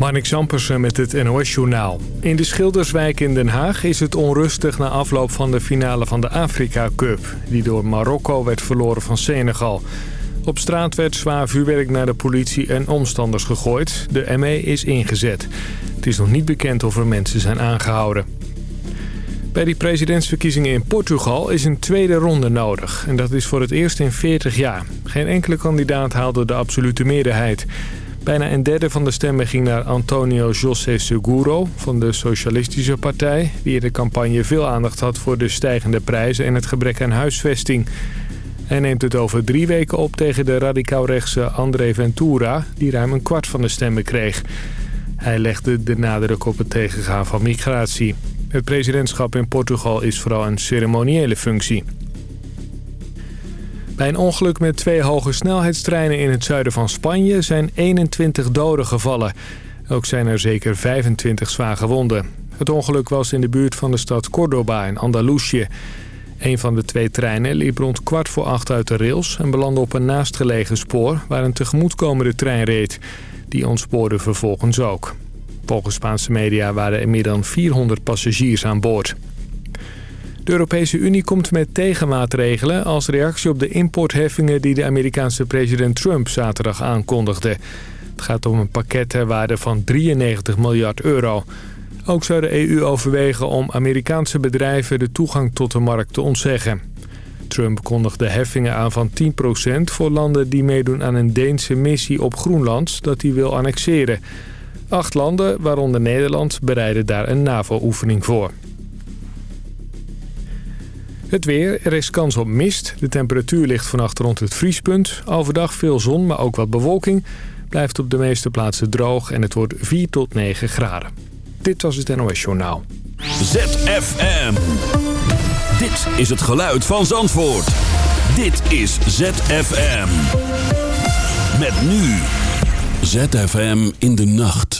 Marnik Zampersen met het NOS-journaal. In de Schilderswijk in Den Haag is het onrustig na afloop van de finale van de Afrika Cup... die door Marokko werd verloren van Senegal. Op straat werd zwaar vuurwerk naar de politie en omstanders gegooid. De ME is ingezet. Het is nog niet bekend of er mensen zijn aangehouden. Bij die presidentsverkiezingen in Portugal is een tweede ronde nodig. En dat is voor het eerst in 40 jaar. Geen enkele kandidaat haalde de absolute meerderheid... Bijna een derde van de stemmen ging naar Antonio José Seguro van de Socialistische Partij... die in de campagne veel aandacht had voor de stijgende prijzen en het gebrek aan huisvesting. Hij neemt het over drie weken op tegen de radicaal-rechtse André Ventura... die ruim een kwart van de stemmen kreeg. Hij legde de nadruk op het tegengaan van migratie. Het presidentschap in Portugal is vooral een ceremoniële functie. Bij een ongeluk met twee hoge snelheidstreinen in het zuiden van Spanje zijn 21 doden gevallen. Ook zijn er zeker 25 zwaar gewonden. Het ongeluk was in de buurt van de stad Córdoba in Andalusië. Een van de twee treinen liep rond kwart voor acht uit de rails... en belandde op een naastgelegen spoor waar een tegemoetkomende trein reed. Die ontspoorde vervolgens ook. Volgens Spaanse media waren er meer dan 400 passagiers aan boord. De Europese Unie komt met tegenmaatregelen als reactie op de importheffingen die de Amerikaanse president Trump zaterdag aankondigde. Het gaat om een pakket ter waarde van 93 miljard euro. Ook zou de EU overwegen om Amerikaanse bedrijven de toegang tot de markt te ontzeggen. Trump kondigde heffingen aan van 10% voor landen die meedoen aan een Deense missie op Groenland dat hij wil annexeren. Acht landen, waaronder Nederland, bereiden daar een NAVO-oefening voor. Het weer, er is kans op mist. De temperatuur ligt vannacht rond het vriespunt. Overdag veel zon, maar ook wat bewolking. Blijft op de meeste plaatsen droog en het wordt 4 tot 9 graden. Dit was het NOS Journaal. ZFM. Dit is het geluid van Zandvoort. Dit is ZFM. Met nu. ZFM in de nacht.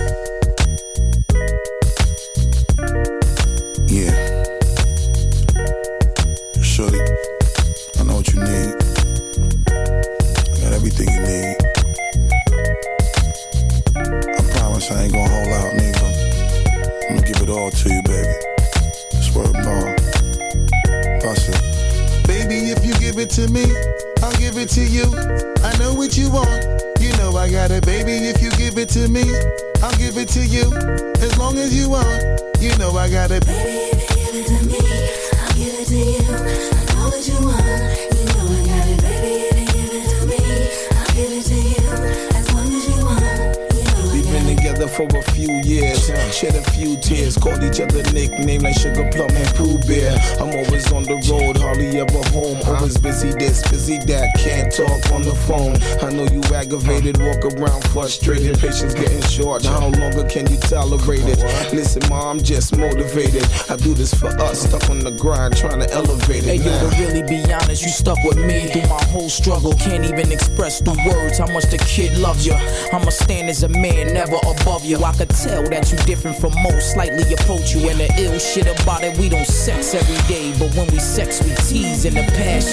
Hardly ever home. Always busy this, busy that, can't talk on the phone. I know you aggravated, walk around frustrated, patience getting short. Now how longer can you tolerate it? Listen, ma, I'm just motivated. I do this for us, stuck on the grind, trying to elevate Hey it. yo, now. to really be honest, you stuck with me through my whole struggle. Can't even express through words how much the kid loves you. I'ma stand as a man, never above you. I could tell that you different from most, slightly approach you. And the ill shit about it, we don't sex every day. But when we sex, we tease in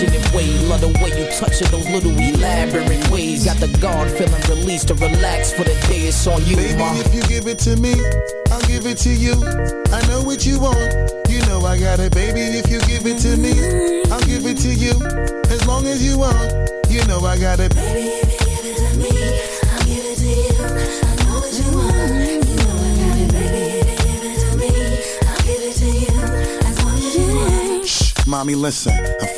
a passionate way. Love the way you touch it, those little elaborate ways. Got the guard feeling released to relax for the day. It's on you, Baby, ma. if you give it to me, I'll give it to you. I know what you want. You know I got it, baby. If you give it to me, I'll give it to you. As long as you want, you know I got it. Baby, if you give it to me, I'll give it to you. I know what you want, you know I got it. Baby, if you give it to me, I'll give it to you. As long as you want. Shh, mommy, listen. I feel your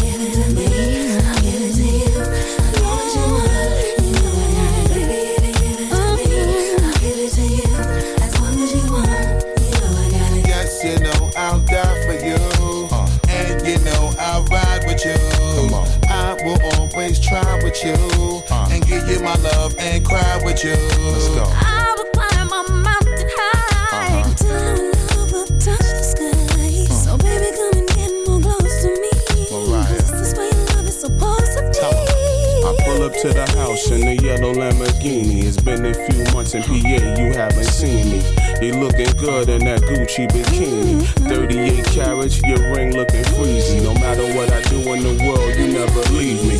With you. Uh. And give you my love and cry with you. Let's go. I will climb a mountain high uh-huh. till our love will touch the sky. So baby, come and get more close to me. Mariah. This is where your love is supposed to be. I pull up to the house in the yellow Lamborghini. It's been a few months in PA, you haven't seen me. You looking good in that Gucci bikini. Mm-hmm. 38 carats, your ring looking freezy. No matter what I do in the world, you never leave me.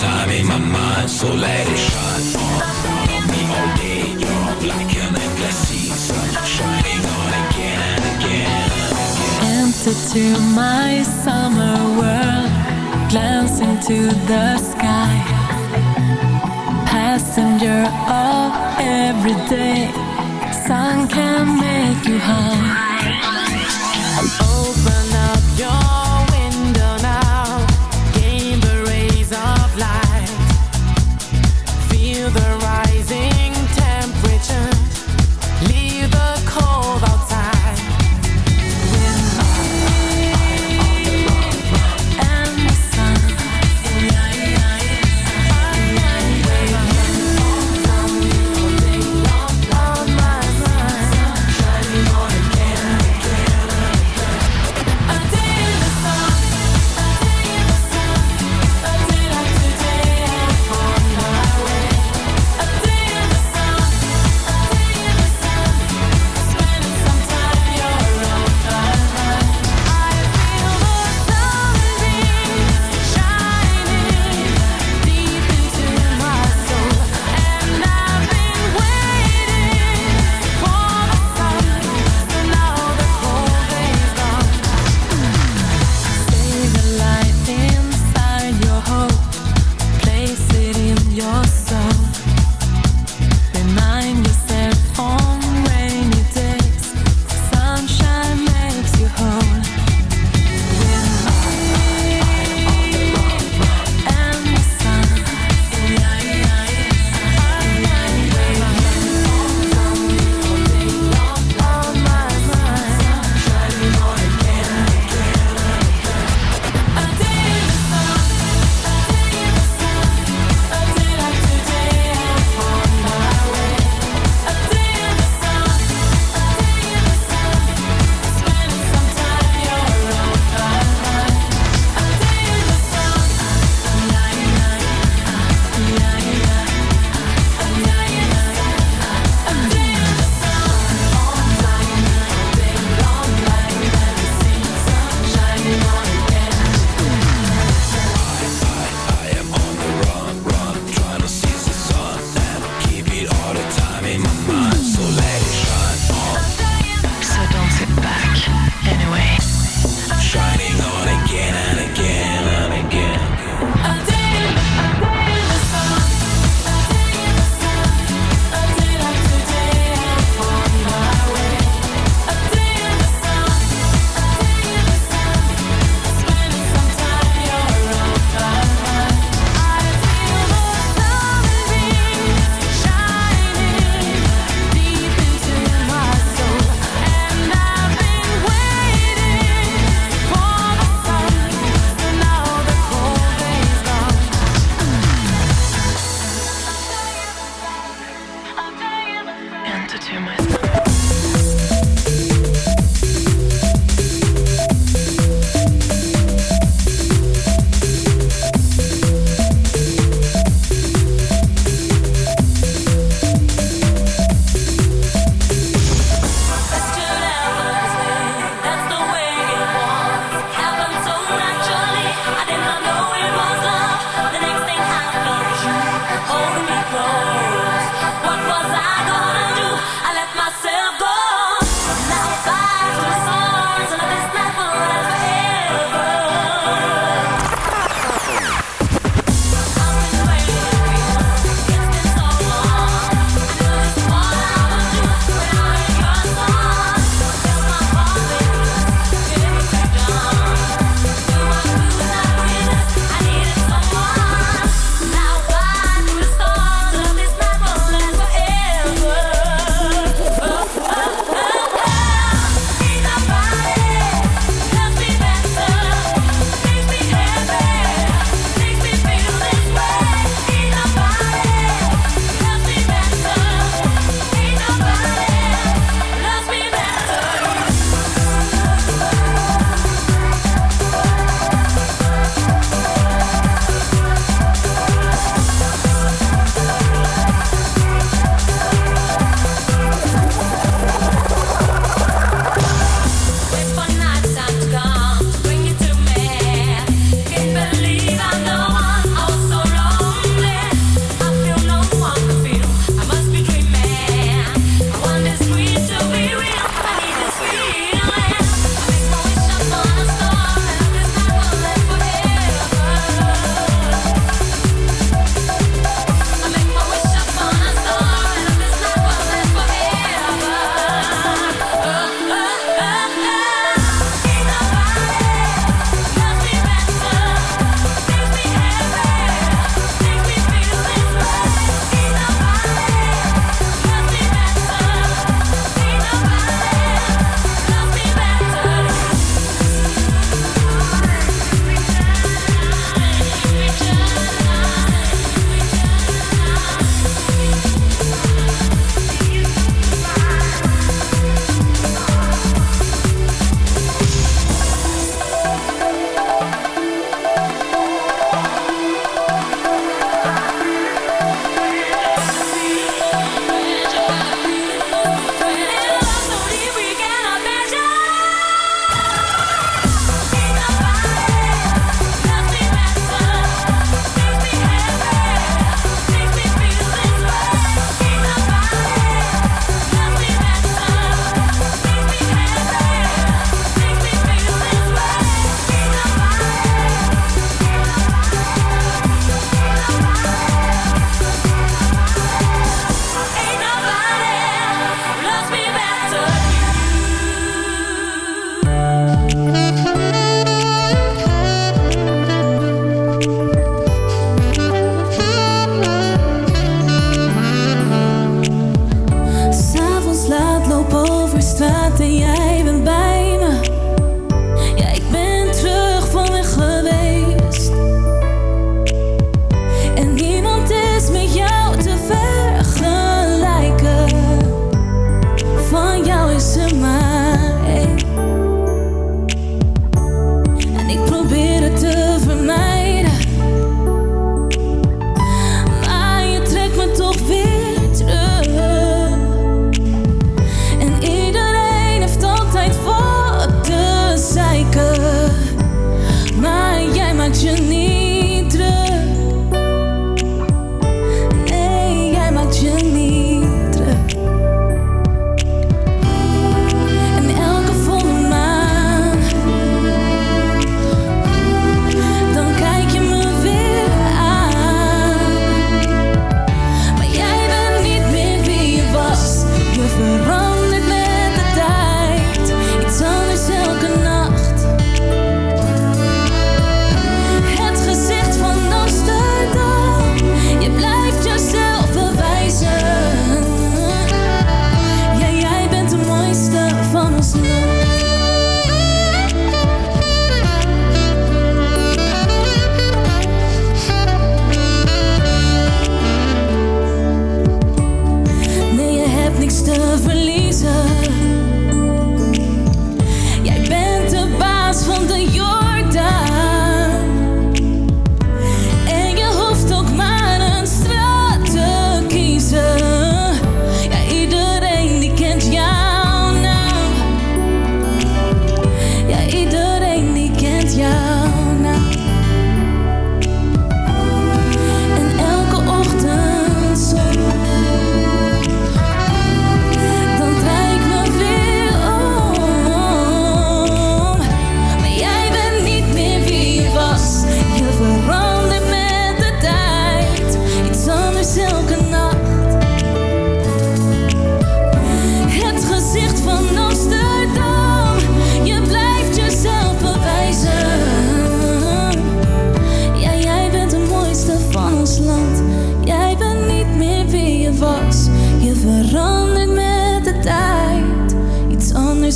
time in my mind, so let it shine on, me all day. You're like an endless season, shining on again and again. Enter to my summer world, glance into the sky. Passenger of every day, sun can make you high.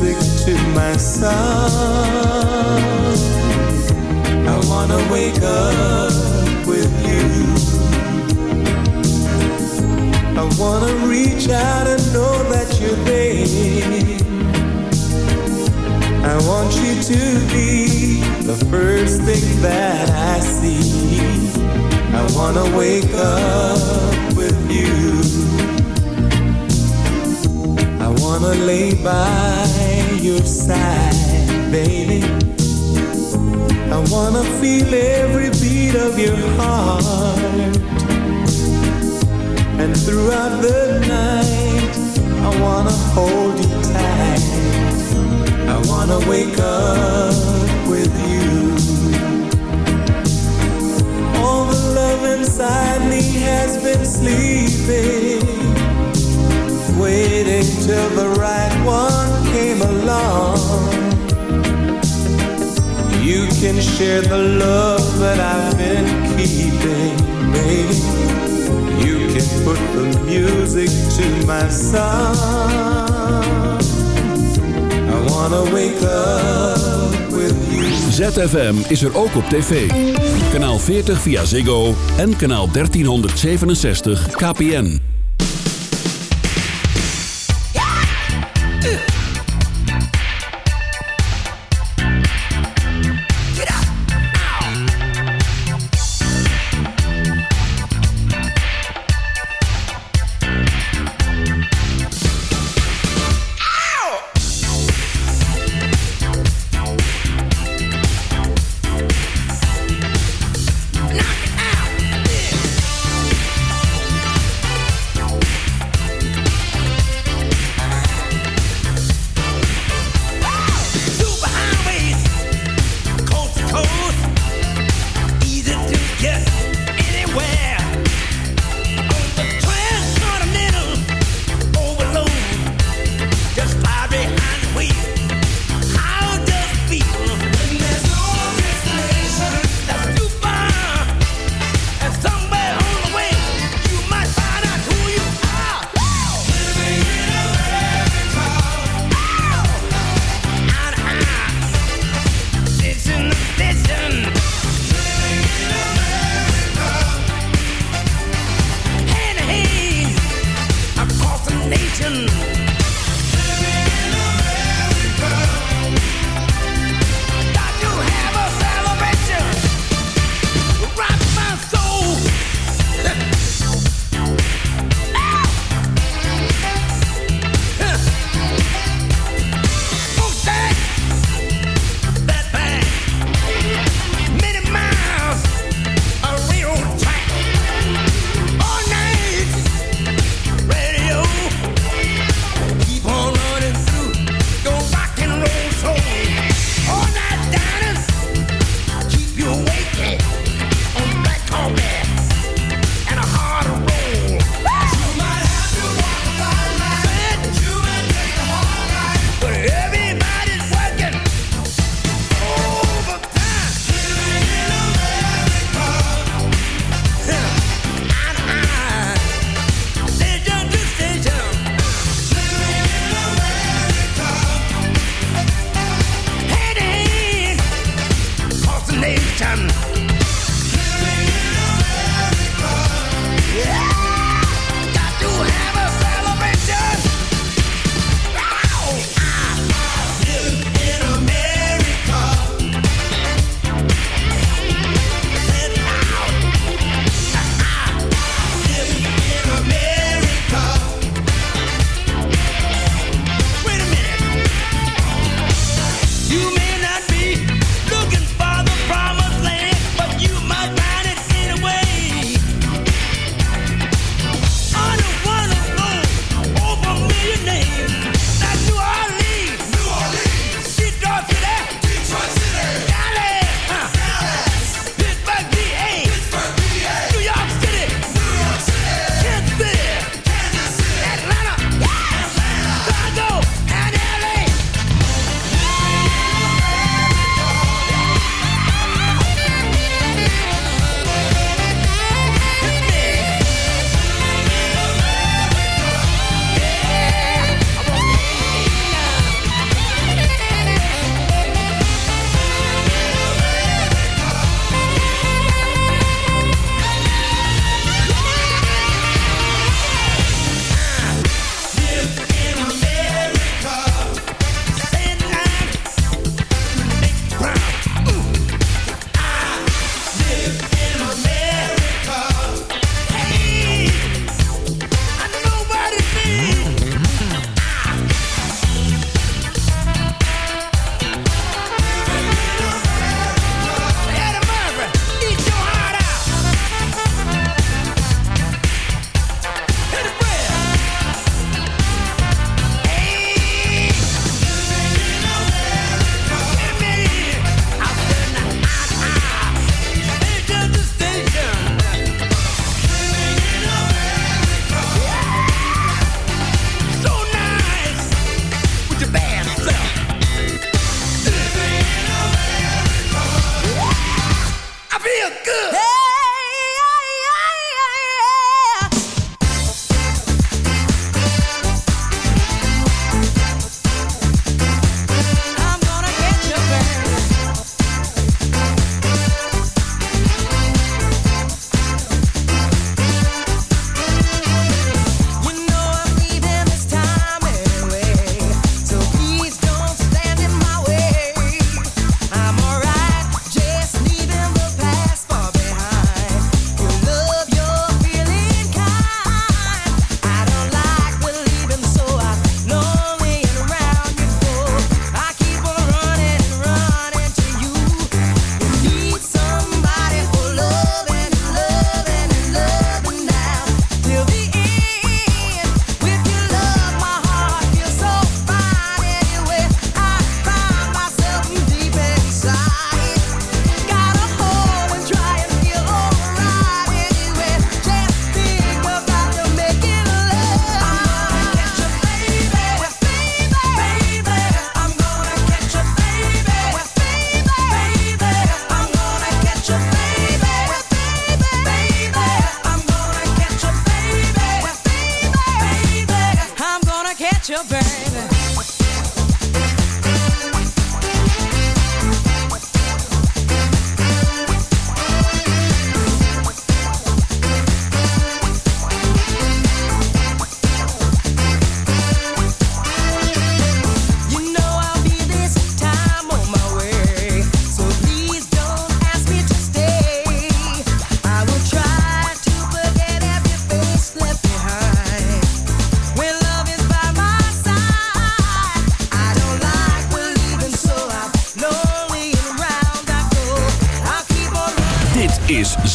Music to my song. I wanna wake up with you. I wanna reach out and know that you're there. I want you to be the first thing that I see. I wanna wake up with you. I wanna lay by your side, baby. I wanna feel every beat of your heart. And throughout the night, I wanna hold you tight. I wanna wake up share the love that I've been keeping, baby. You can put the music to my song. I wanna wake up with you. ZFM is er ook op tv. Kanaal 40 via Ziggo en kanaal 1367 KPN.